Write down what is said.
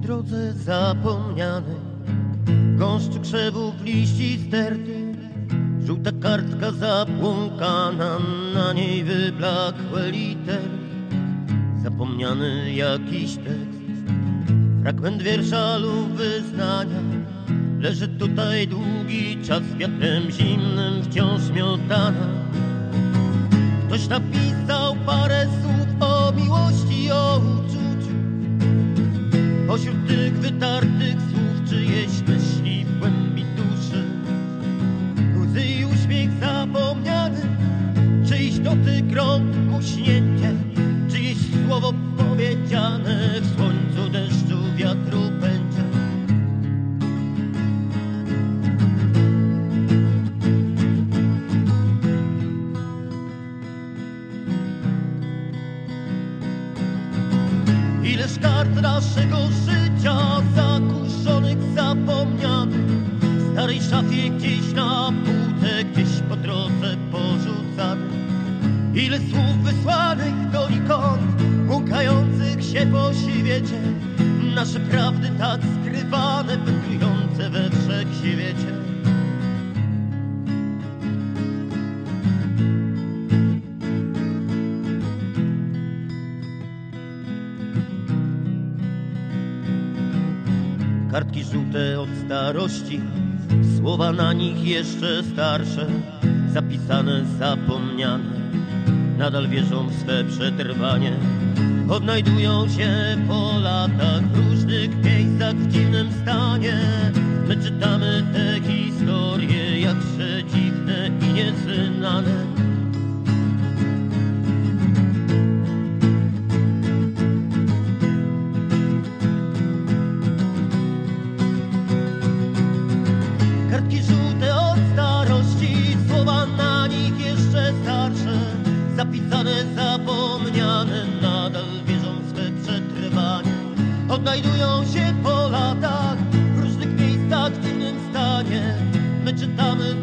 drodze zapomnianej Gąszcz krzewów, liści sterty Żółta kartka zapłąkana Na niej wyblakłe litery. Zapomniany jakiś tekst Fragment wiersza lub wyznania. Leży tutaj długi czas Wiatrem zimnym wciąż miotana. Ktoś napisał parę słów o miłości o uczuciu. Pośród tych wytartych słów czyjeś myśli rąk muśnięcie Czyjeś słowo powiedziane W słońcu, deszczu, wiatru będzie Ileż kart naszego życia Ile słów wysłanych donikąd, łukających się po świecie. Nasze prawdy tak skrywane, wędrujące we wszechświecie. Kartki żółte od starości, słowa na nich jeszcze starsze, zapisane, zapomniane, nadal wierzą w swe przetrwanie. Odnajdują się po latach w różnych miejscach w dziwnym stanie. My czytamy te historie jakże dziwne i nieznane. Kartki żółte zapisane, zapomniane, nadal wierzą w swe przetrwanie. Odnajdują się po latach w różnych miejscach w dziwnym stanie. My czytamy